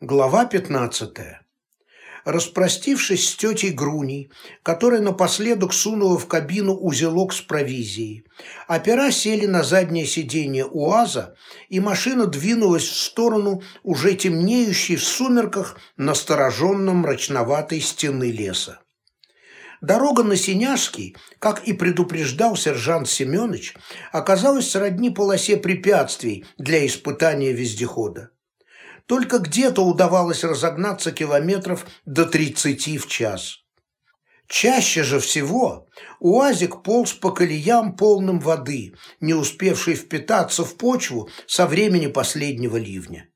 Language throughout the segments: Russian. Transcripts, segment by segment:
Глава 15. Распростившись с тетей Груней, которая напоследок сунула в кабину узелок с провизией, опера сели на заднее сиденье УАЗа, и машина двинулась в сторону уже темнеющей в сумерках настороженном мрачноватой стены леса. Дорога на Синяжский, как и предупреждал сержант Семенович, оказалась сродни полосе препятствий для испытания вездехода. Только где-то удавалось разогнаться километров до 30 в час. Чаще же всего УАЗик полз по колеям полным воды, не успевшей впитаться в почву со времени последнего ливня.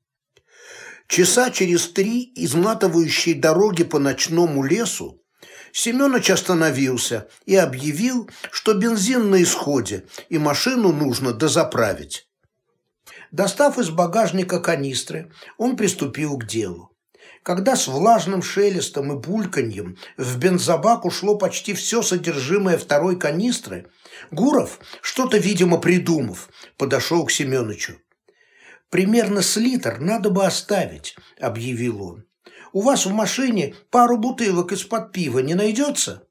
Часа через три изматывающей дороги по ночному лесу Семенович остановился и объявил, что бензин на исходе и машину нужно дозаправить. Достав из багажника канистры, он приступил к делу. Когда с влажным шелестом и бульканьем в бензобак ушло почти все содержимое второй канистры, Гуров, что-то, видимо, придумав, подошел к Семеновичу. «Примерно с литр надо бы оставить», — объявил он. «У вас в машине пару бутылок из-под пива не найдется?»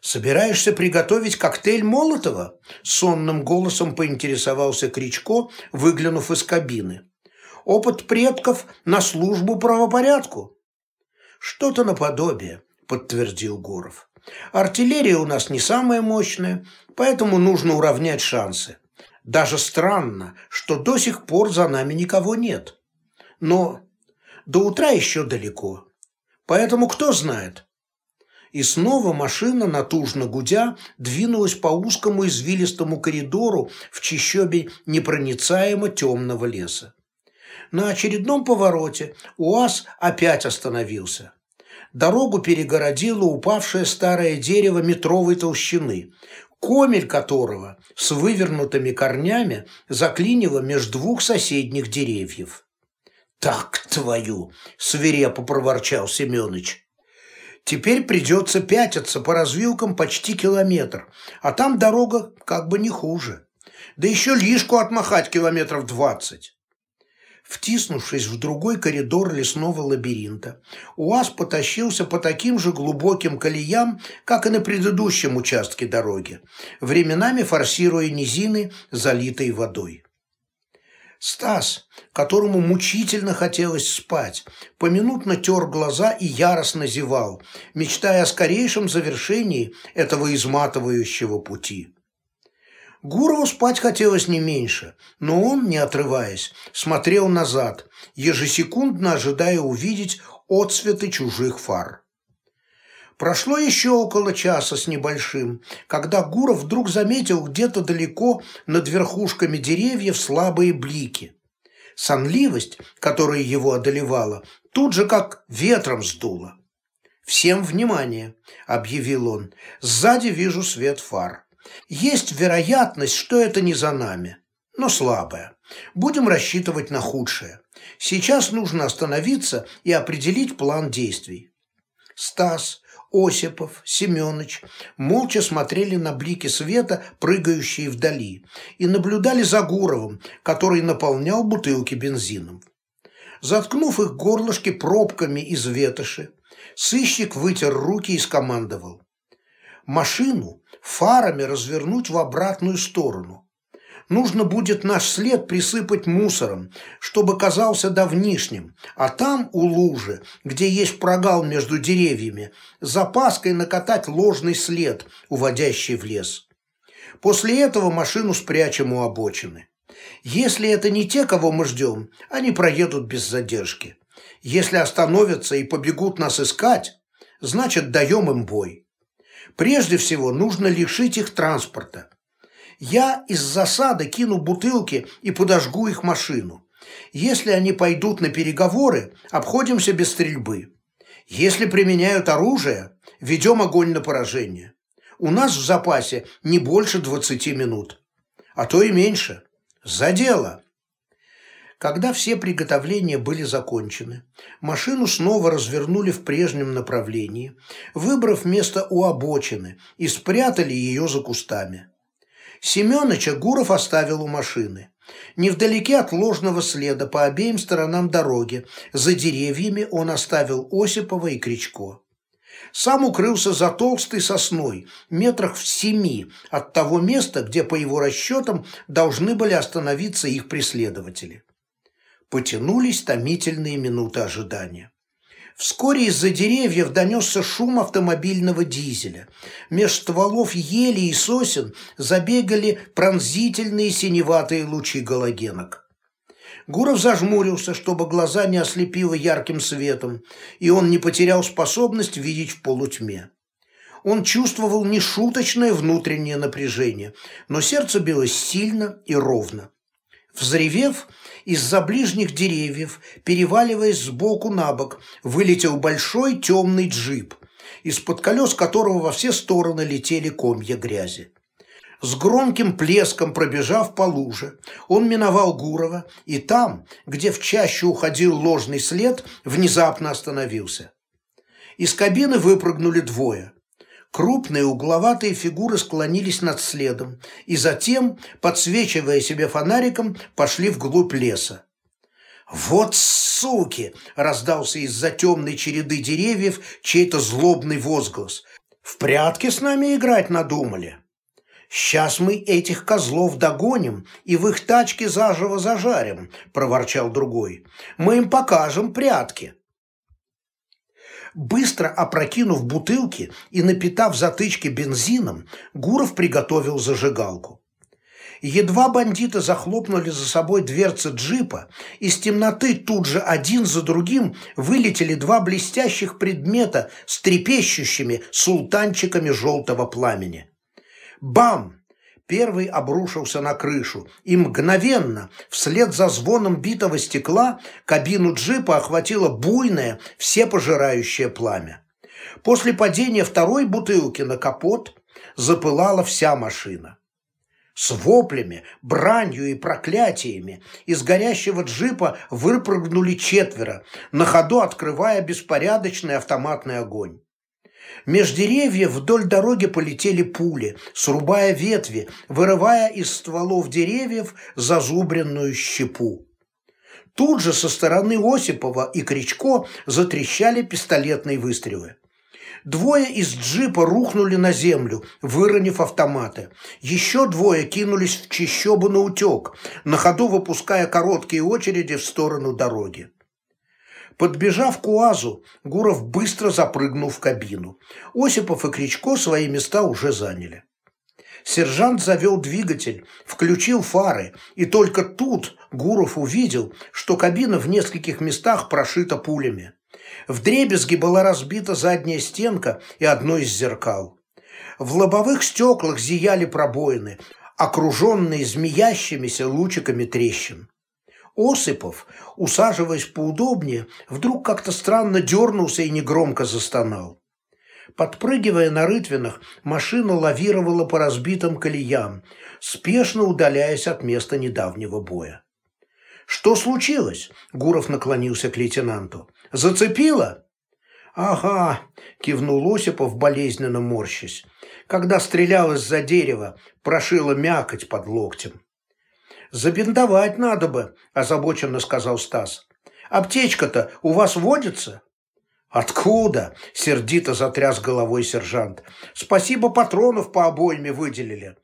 «Собираешься приготовить коктейль Молотова?» Сонным голосом поинтересовался Кричко, выглянув из кабины. «Опыт предков на службу правопорядку?» «Что-то наподобие», — подтвердил Гуров. «Артиллерия у нас не самая мощная, поэтому нужно уравнять шансы. Даже странно, что до сих пор за нами никого нет. Но до утра еще далеко. Поэтому кто знает, и снова машина, натужно гудя, двинулась по узкому извилистому коридору в чищобе непроницаемо темного леса. На очередном повороте УАЗ опять остановился. Дорогу перегородило упавшее старое дерево метровой толщины, комель которого с вывернутыми корнями заклинило между двух соседних деревьев. «Так твою!» – свирепо проворчал Семёныч. Теперь придется пятиться по развилкам почти километр, а там дорога как бы не хуже. Да еще лишку отмахать километров двадцать. Втиснувшись в другой коридор лесного лабиринта, УАЗ потащился по таким же глубоким колеям, как и на предыдущем участке дороги, временами форсируя низины, залитой водой. Стас, которому мучительно хотелось спать, поминутно тер глаза и яростно зевал, мечтая о скорейшем завершении этого изматывающего пути. Гурову спать хотелось не меньше, но он, не отрываясь, смотрел назад, ежесекундно ожидая увидеть отсветы чужих фар. Прошло еще около часа с небольшим, когда Гуров вдруг заметил где-то далеко над верхушками деревьев слабые блики. Сонливость, которая его одолевала, тут же как ветром сдула. «Всем внимание!» – объявил он. «Сзади вижу свет фар. Есть вероятность, что это не за нами, но слабая. Будем рассчитывать на худшее. Сейчас нужно остановиться и определить план действий». Стас, Осипов, Семенович молча смотрели на блики света, прыгающие вдали, и наблюдали за Гуровым, который наполнял бутылки бензином. Заткнув их горлышки пробками из ветоши, сыщик вытер руки и скомандовал. Машину фарами развернуть в обратную сторону. Нужно будет наш след присыпать мусором, чтобы казался давнишним, а там, у лужи, где есть прогал между деревьями, запаской накатать ложный след, уводящий в лес. После этого машину спрячем у обочины. Если это не те, кого мы ждем, они проедут без задержки. Если остановятся и побегут нас искать, значит, даем им бой. Прежде всего, нужно лишить их транспорта. Я из засады кину бутылки и подожгу их машину. Если они пойдут на переговоры, обходимся без стрельбы. Если применяют оружие, ведем огонь на поражение. У нас в запасе не больше 20 минут, а то и меньше. За дело. Когда все приготовления были закончены, машину снова развернули в прежнем направлении, выбрав место у обочины и спрятали ее за кустами. Семёныча Гуров оставил у машины. Невдалеке от ложного следа по обеим сторонам дороги, за деревьями он оставил Осипова и Кричко. Сам укрылся за толстой сосной, метрах в семи от того места, где, по его расчетам, должны были остановиться их преследователи. Потянулись томительные минуты ожидания. Вскоре из-за деревьев донесся шум автомобильного дизеля. Меж стволов ели и сосен забегали пронзительные синеватые лучи галогенок. Гуров зажмурился, чтобы глаза не ослепило ярким светом, и он не потерял способность видеть в полутьме. Он чувствовал нешуточное внутреннее напряжение, но сердце билось сильно и ровно. Взревев, из-за ближних деревьев, переваливаясь сбоку на бок, вылетел большой темный джип, из-под колес которого во все стороны летели комья грязи. С громким плеском пробежав по луже, он миновал Гурова и там, где в чащу уходил ложный след, внезапно остановился. Из кабины выпрыгнули двое. Крупные угловатые фигуры склонились над следом и затем, подсвечивая себе фонариком, пошли вглубь леса. «Вот суки!» – раздался из-за темной череды деревьев чей-то злобный возглас. «В прятки с нами играть надумали!» «Сейчас мы этих козлов догоним и в их тачке заживо зажарим», – проворчал другой. «Мы им покажем прятки». Быстро опрокинув бутылки и напитав затычки бензином, Гуров приготовил зажигалку. Едва бандиты захлопнули за собой дверцы джипа, из темноты тут же один за другим вылетели два блестящих предмета с трепещущими султанчиками желтого пламени. Бам! Первый обрушился на крышу, и мгновенно, вслед за звоном битого стекла, кабину джипа охватило буйное, всепожирающее пламя. После падения второй бутылки на капот запылала вся машина. С воплями, бранью и проклятиями из горящего джипа выпрыгнули четверо, на ходу открывая беспорядочный автоматный огонь. Меж деревьев вдоль дороги полетели пули, срубая ветви, вырывая из стволов деревьев зазубренную щепу. Тут же со стороны Осипова и Кричко затрещали пистолетные выстрелы. Двое из джипа рухнули на землю, выронив автоматы. Еще двое кинулись в чищобу на утек, на ходу выпуская короткие очереди в сторону дороги. Подбежав к УАЗу, Гуров быстро запрыгнул в кабину. Осипов и Кричко свои места уже заняли. Сержант завел двигатель, включил фары, и только тут Гуров увидел, что кабина в нескольких местах прошита пулями. В дребезги была разбита задняя стенка и одно из зеркал. В лобовых стеклах зияли пробоины, окруженные змеящимися лучиками трещин. Осипов, усаживаясь поудобнее, вдруг как-то странно дернулся и негромко застонал. Подпрыгивая на рытвинах, машина лавировала по разбитым колеям, спешно удаляясь от места недавнего боя. «Что случилось?» – Гуров наклонился к лейтенанту. «Зацепило?» «Ага», – кивнул Осипов, болезненно морщась. «Когда стрелял из-за дерева, прошила мякоть под локтем». «Забинтовать надо бы», – озабоченно сказал Стас. «Аптечка-то у вас водится?» «Откуда?» – сердито затряс головой сержант. «Спасибо, патронов по обойме выделили.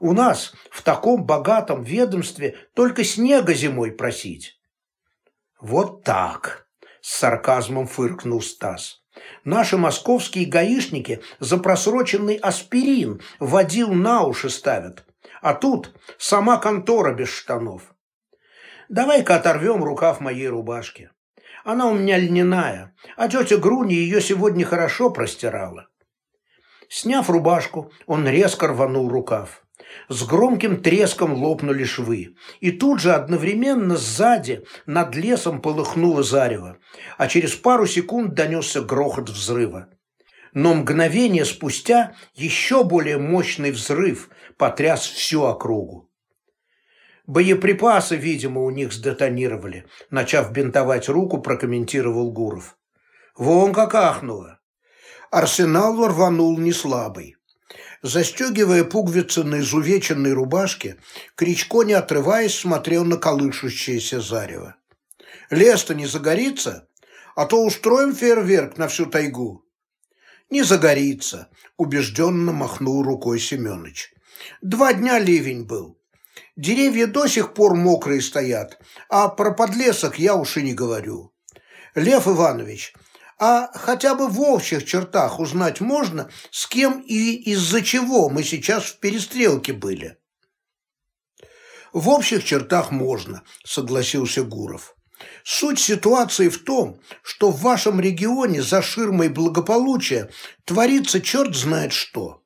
У нас в таком богатом ведомстве только снега зимой просить». «Вот так!» – с сарказмом фыркнул Стас. «Наши московские гаишники за просроченный аспирин водил на уши ставят. А тут сама контора без штанов. Давай-ка оторвем рукав моей рубашки. Она у меня льняная, а тетя Груни ее сегодня хорошо простирала. Сняв рубашку, он резко рванул рукав. С громким треском лопнули швы, и тут же одновременно сзади над лесом полыхнуло зарево, а через пару секунд донесся грохот взрыва но мгновение спустя еще более мощный взрыв потряс всю округу. Боеприпасы, видимо, у них сдетонировали, начав бинтовать руку, прокомментировал Гуров. Вон как ахнуло. Арсенал рванул не слабый. Застегивая пуговицы на изувеченной рубашке, Кричко, не отрываясь, смотрел на колышущееся зарево. «Лес-то не загорится? А то устроим фейерверк на всю тайгу». «Не загорится», – убежденно махнул рукой Семёныч. «Два дня ливень был. Деревья до сих пор мокрые стоят, а про подлесок я уж и не говорю. Лев Иванович, а хотя бы в общих чертах узнать можно, с кем и из-за чего мы сейчас в перестрелке были. В общих чертах можно, согласился Гуров. Суть ситуации в том, что в вашем регионе за ширмой благополучия творится черт знает что.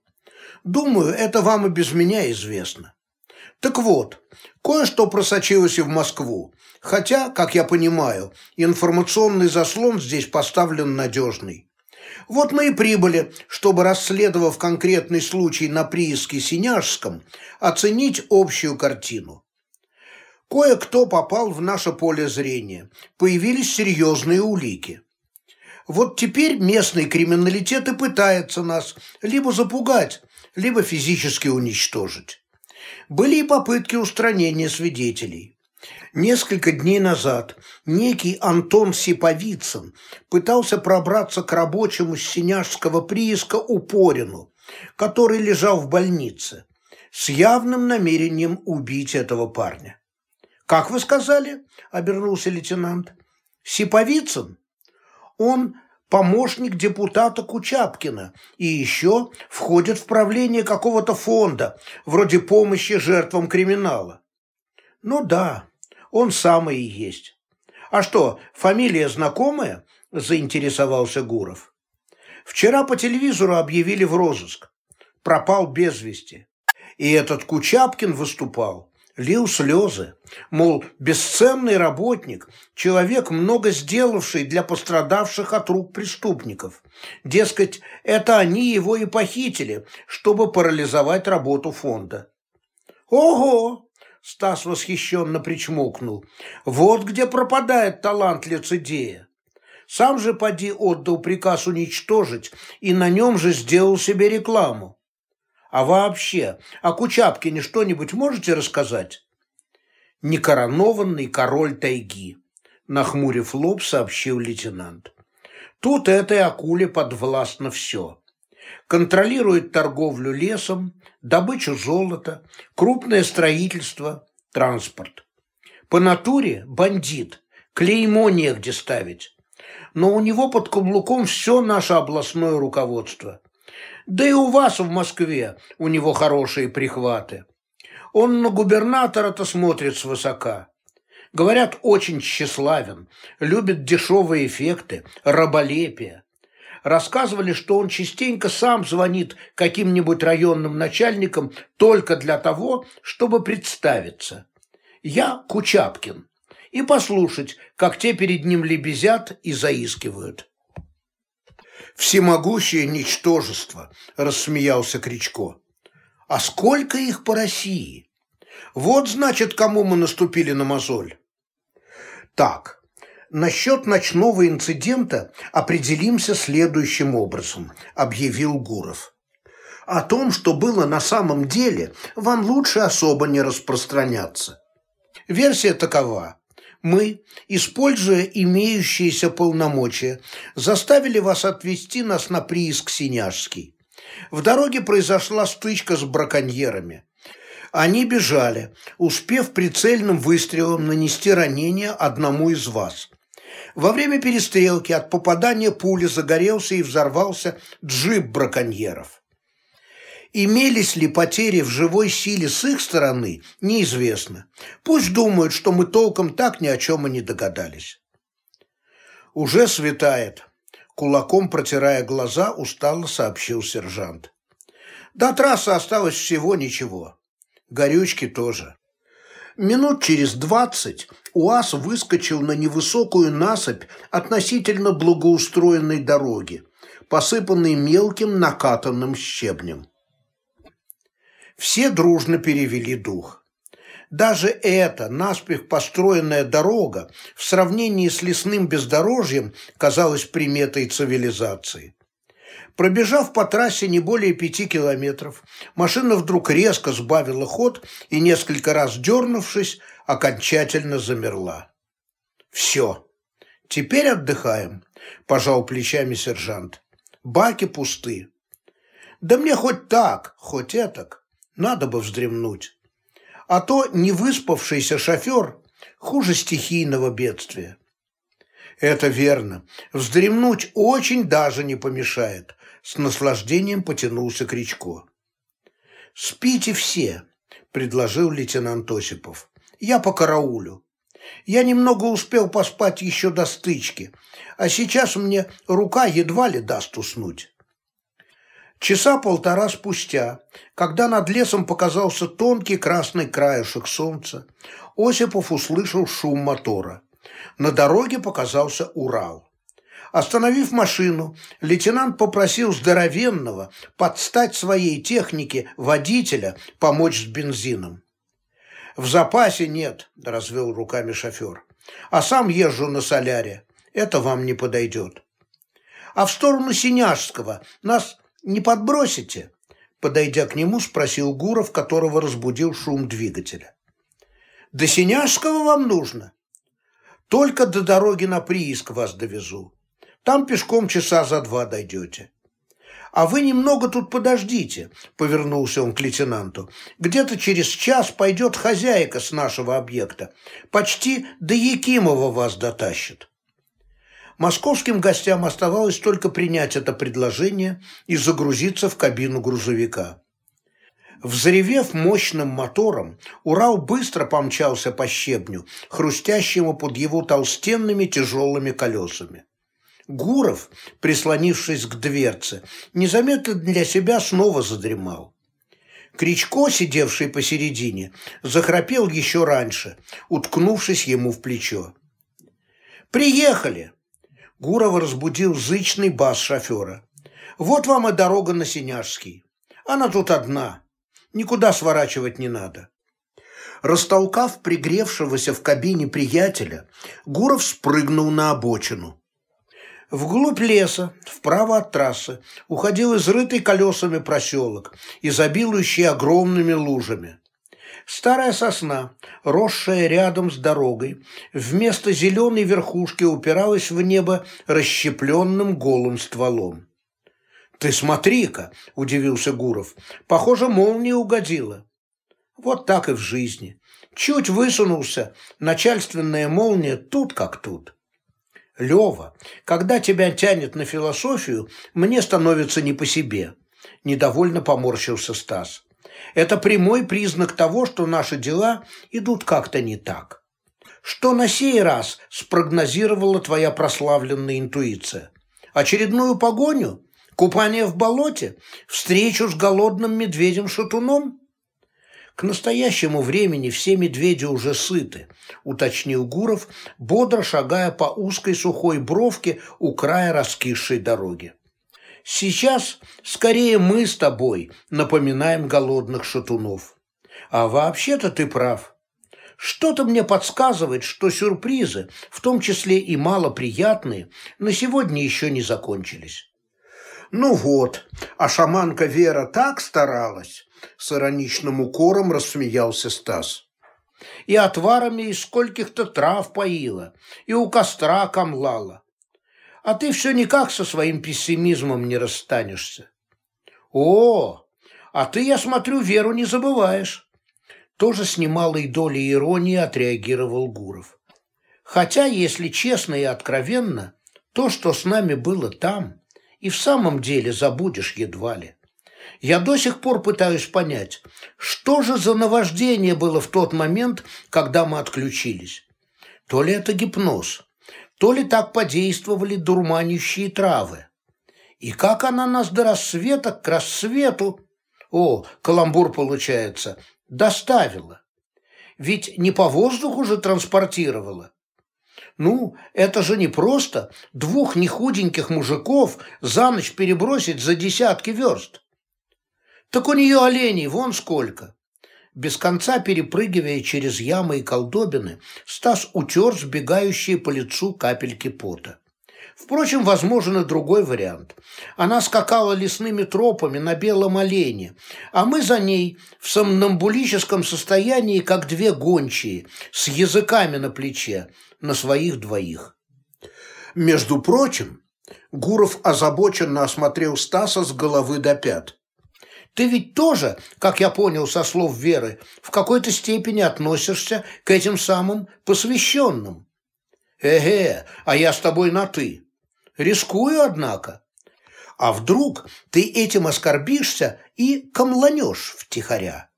Думаю, это вам и без меня известно. Так вот, кое-что просочилось и в Москву, хотя, как я понимаю, информационный заслон здесь поставлен надежный. Вот мы и прибыли, чтобы, расследовав конкретный случай на прииске Синяжском, оценить общую картину. Кое-кто попал в наше поле зрения, появились серьезные улики. Вот теперь местный криминалитет и пытается нас либо запугать, либо физически уничтожить. Были и попытки устранения свидетелей. Несколько дней назад некий Антон Сиповицын пытался пробраться к рабочему с Синяжского прииска Упорину, который лежал в больнице, с явным намерением убить этого парня. «Как вы сказали?» – обернулся лейтенант. «Сиповицын? Он помощник депутата Кучапкина и еще входит в правление какого-то фонда, вроде помощи жертвам криминала. Ну да, он самый и есть. А что, фамилия знакомая? Заинтересовался Гуров. Вчера по телевизору объявили в розыск. Пропал без вести. И этот Кучапкин выступал лил слезы, мол, бесценный работник, человек, много сделавший для пострадавших от рук преступников. Дескать, это они его и похитили, чтобы парализовать работу фонда. «Ого!» – Стас восхищенно причмокнул. «Вот где пропадает талант лицедея. Сам же поди отдал приказ уничтожить и на нем же сделал себе рекламу. А вообще, о Кучапкине что-нибудь можете рассказать? Некоронованный король тайги, нахмурив лоб, сообщил лейтенант. Тут этой акуле подвластно все. Контролирует торговлю лесом, добычу золота, крупное строительство, транспорт. По натуре бандит, клеймо негде ставить. Но у него под каблуком все наше областное руководство. Да и у вас в Москве у него хорошие прихваты. Он на губернатора-то смотрит свысока. Говорят, очень тщеславен, любит дешевые эффекты, раболепие. Рассказывали, что он частенько сам звонит каким-нибудь районным начальникам только для того, чтобы представиться. Я Кучапкин. И послушать, как те перед ним лебезят и заискивают всемогущее ничтожество», – рассмеялся Кричко. «А сколько их по России? Вот, значит, кому мы наступили на мозоль». «Так, насчет ночного инцидента определимся следующим образом», – объявил Гуров. «О том, что было на самом деле, вам лучше особо не распространяться. Версия такова мы, используя имеющиеся полномочия, заставили вас отвезти нас на прииск Синяжский. В дороге произошла стычка с браконьерами. Они бежали, успев прицельным выстрелом нанести ранение одному из вас. Во время перестрелки от попадания пули загорелся и взорвался джип браконьеров. Имелись ли потери в живой силе с их стороны, неизвестно. Пусть думают, что мы толком так ни о чем и не догадались. Уже светает. Кулаком протирая глаза, устало сообщил сержант. До трассы осталось всего ничего. Горючки тоже. Минут через двадцать УАЗ выскочил на невысокую насыпь относительно благоустроенной дороги, посыпанной мелким накатанным щебнем. Все дружно перевели дух. Даже эта наспех построенная дорога в сравнении с лесным бездорожьем казалась приметой цивилизации. Пробежав по трассе не более пяти километров, машина вдруг резко сбавила ход и, несколько раз дернувшись, окончательно замерла. «Все, теперь отдыхаем», – пожал плечами сержант. «Баки пусты». «Да мне хоть так, хоть этак, надо бы вздремнуть. А то невыспавшийся шофер хуже стихийного бедствия». «Это верно. Вздремнуть очень даже не помешает», – с наслаждением потянулся Кричко. «Спите все», – предложил лейтенант Осипов. «Я по караулю. Я немного успел поспать еще до стычки, а сейчас мне рука едва ли даст уснуть». Часа полтора спустя, когда над лесом показался тонкий красный краешек солнца, Осипов услышал шум мотора. На дороге показался Урал. Остановив машину, лейтенант попросил здоровенного подстать своей технике водителя помочь с бензином. «В запасе нет», – развел руками шофер. «А сам езжу на соляре. Это вам не подойдет». «А в сторону Синяжского нас не подбросите?» Подойдя к нему, спросил Гуров, которого разбудил шум двигателя. «До Синяжского вам нужно?» «Только до дороги на прииск вас довезу. Там пешком часа за два дойдете. «А вы немного тут подождите», – повернулся он к лейтенанту. «Где-то через час пойдет хозяйка с нашего объекта. Почти до Якимова вас дотащит». Московским гостям оставалось только принять это предложение и загрузиться в кабину грузовика. Взревев мощным мотором, Урал быстро помчался по щебню, хрустящему под его толстенными тяжелыми колесами. Гуров, прислонившись к дверце, незаметно для себя снова задремал. Кричко, сидевший посередине, захрапел еще раньше, уткнувшись ему в плечо. «Приехали!» Гурова разбудил зычный бас шофера. «Вот вам и дорога на Синяжский. Она тут одна. Никуда сворачивать не надо». Растолкав пригревшегося в кабине приятеля, Гуров спрыгнул на обочину. Вглубь леса, вправо от трассы, уходил изрытый колесами проселок, изобилующий огромными лужами. Старая сосна, росшая рядом с дорогой, вместо зеленой верхушки упиралась в небо расщепленным голым стволом. «Ты смотри-ка!» – удивился Гуров. «Похоже, молния угодила». Вот так и в жизни. Чуть высунулся, начальственная молния тут как тут. Лева, когда тебя тянет на философию, мне становится не по себе. Недовольно поморщился Стас. Это прямой признак того, что наши дела идут как-то не так. Что на сей раз спрогнозировала твоя прославленная интуиция? Очередную погоню? Купание в болоте? Встречу с голодным медведем-шатуном? К настоящему времени все медведи уже сыты, уточнил Гуров, бодро шагая по узкой сухой бровке у края раскисшей дороги. Сейчас скорее мы с тобой напоминаем голодных шатунов. А вообще-то ты прав. Что-то мне подсказывает, что сюрпризы, в том числе и малоприятные, на сегодня еще не закончились. Ну вот, а шаманка Вера так старалась, с ироничным укором рассмеялся Стас. И отварами из скольких-то трав поила, и у костра камлала. А ты все никак со своим пессимизмом не расстанешься. О, а ты, я смотрю, веру не забываешь. Тоже с немалой долей иронии отреагировал Гуров. Хотя, если честно и откровенно, то, что с нами было там, и в самом деле забудешь едва ли. Я до сих пор пытаюсь понять, что же за наваждение было в тот момент, когда мы отключились. То ли это гипноз, то ли так подействовали дурманящие травы. И как она нас до рассвета к рассвету, о, каламбур получается, доставила. Ведь не по воздуху же транспортировала. Ну, это же не просто двух нехуденьких мужиков за ночь перебросить за десятки верст. Так у нее оленей вон сколько. Без конца перепрыгивая через ямы и колдобины, Стас утер сбегающие по лицу капельки пота. Впрочем, возможен и другой вариант. Она скакала лесными тропами на белом олене, а мы за ней в сомнамбулическом состоянии, как две гончие, с языками на плече, на своих двоих. Между прочим, Гуров озабоченно осмотрел Стаса с головы до пят. Ты ведь тоже, как я понял со слов Веры, в какой-то степени относишься к этим самым посвященным. Эге, а я с тобой на «ты». Рискую, однако. А вдруг ты этим оскорбишься и камланешь втихаря?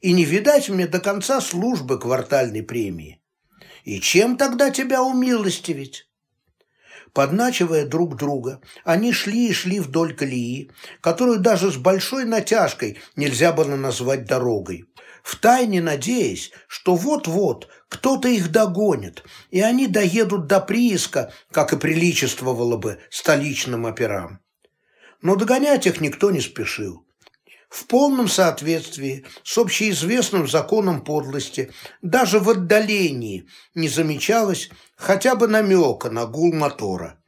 И не видать мне до конца службы квартальной премии. И чем тогда тебя умилостивить? Подначивая друг друга, они шли и шли вдоль колеи, которую даже с большой натяжкой нельзя было назвать дорогой, втайне надеясь, что вот-вот кто-то их догонит, и они доедут до прииска, как и приличествовало бы столичным операм. Но догонять их никто не спешил в полном соответствии с общеизвестным законом подлости, даже в отдалении не замечалось хотя бы намека на гул мотора.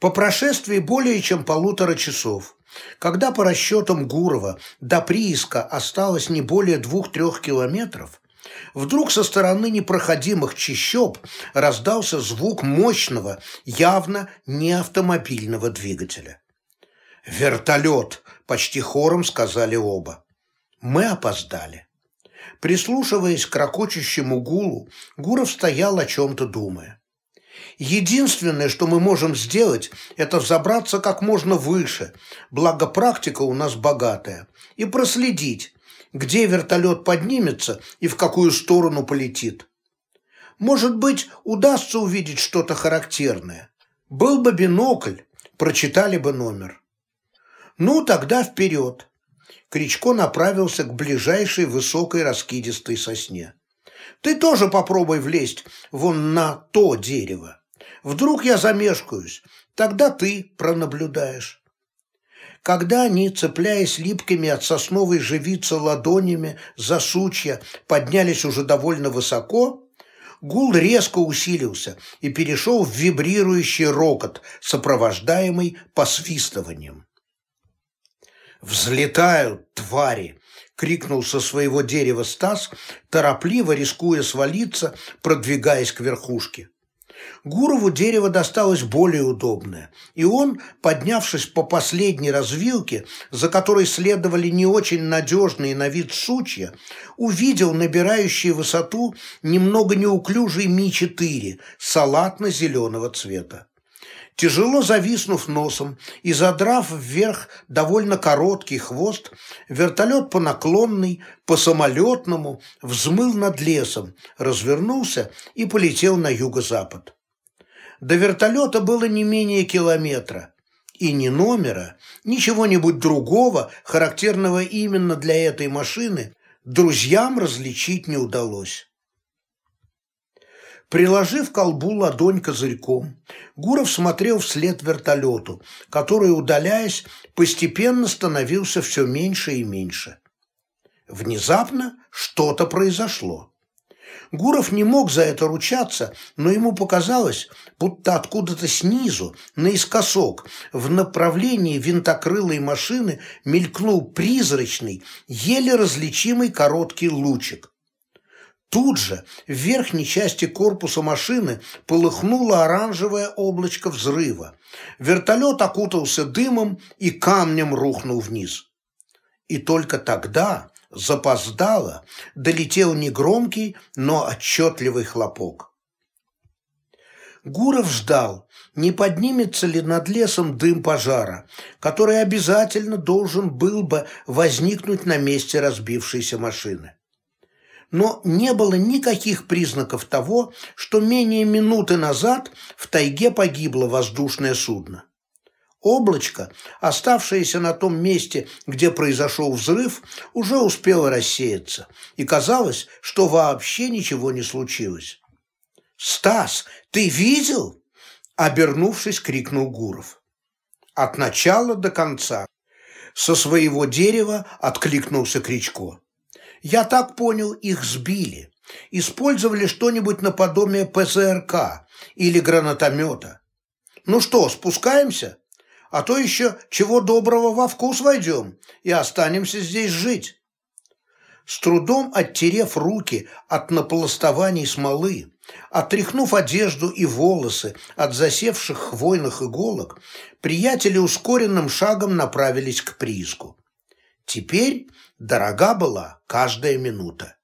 По прошествии более чем полутора часов, когда по расчетам Гурова до прииска осталось не более двух-трех километров, вдруг со стороны непроходимых чащоб раздался звук мощного, явно не автомобильного двигателя. «Вертолет!» – почти хором сказали оба. Мы опоздали. Прислушиваясь к ракочущему гулу, Гуров стоял о чем-то думая. Единственное, что мы можем сделать, это взобраться как можно выше, благо практика у нас богатая, и проследить, где вертолет поднимется и в какую сторону полетит. Может быть, удастся увидеть что-то характерное. Был бы бинокль, прочитали бы номер. «Ну, тогда вперед!» Кричко направился к ближайшей высокой раскидистой сосне. «Ты тоже попробуй влезть вон на то дерево. Вдруг я замешкаюсь, тогда ты пронаблюдаешь». Когда они, цепляясь липкими от сосновой живицы ладонями за сучья, поднялись уже довольно высоко, гул резко усилился и перешел в вибрирующий рокот, сопровождаемый посвистыванием. «Взлетают, твари!» — крикнул со своего дерева Стас, торопливо рискуя свалиться, продвигаясь к верхушке. Гурову дерево досталось более удобное, и он, поднявшись по последней развилке, за которой следовали не очень надежные на вид сучья, увидел набирающий высоту немного неуклюжий Ми-4 салатно-зеленого цвета. Тяжело зависнув носом и задрав вверх довольно короткий хвост, вертолет по наклонной, по самолетному взмыл над лесом, развернулся и полетел на юго-запад. До вертолета было не менее километра, и ни номера, ни чего-нибудь другого, характерного именно для этой машины, друзьям различить не удалось. Приложив колбу ладонь козырьком, Гуров смотрел вслед вертолету, который, удаляясь, постепенно становился все меньше и меньше. Внезапно что-то произошло. Гуров не мог за это ручаться, но ему показалось, будто откуда-то снизу, наискосок, в направлении винтокрылой машины мелькнул призрачный, еле различимый короткий лучик. Тут же в верхней части корпуса машины полыхнуло оранжевое облачко взрыва. Вертолет окутался дымом и камнем рухнул вниз. И только тогда, запоздало, долетел негромкий, но отчетливый хлопок. Гуров ждал, не поднимется ли над лесом дым пожара, который обязательно должен был бы возникнуть на месте разбившейся машины но не было никаких признаков того, что менее минуты назад в тайге погибло воздушное судно. Облачко, оставшееся на том месте, где произошел взрыв, уже успело рассеяться, и казалось, что вообще ничего не случилось. «Стас, ты видел?» – обернувшись, крикнул Гуров. От начала до конца. Со своего дерева откликнулся Кричко. Я так понял, их сбили. Использовали что-нибудь наподобие ПЗРК, или гранатомета. Ну что, спускаемся? А то еще чего доброго во вкус войдем и останемся здесь жить. С трудом оттерев руки от напластований смолы, отряхнув одежду и волосы от засевших хвойных иголок, приятели ускоренным шагом направились к прииску. Теперь дорога была каждая минута.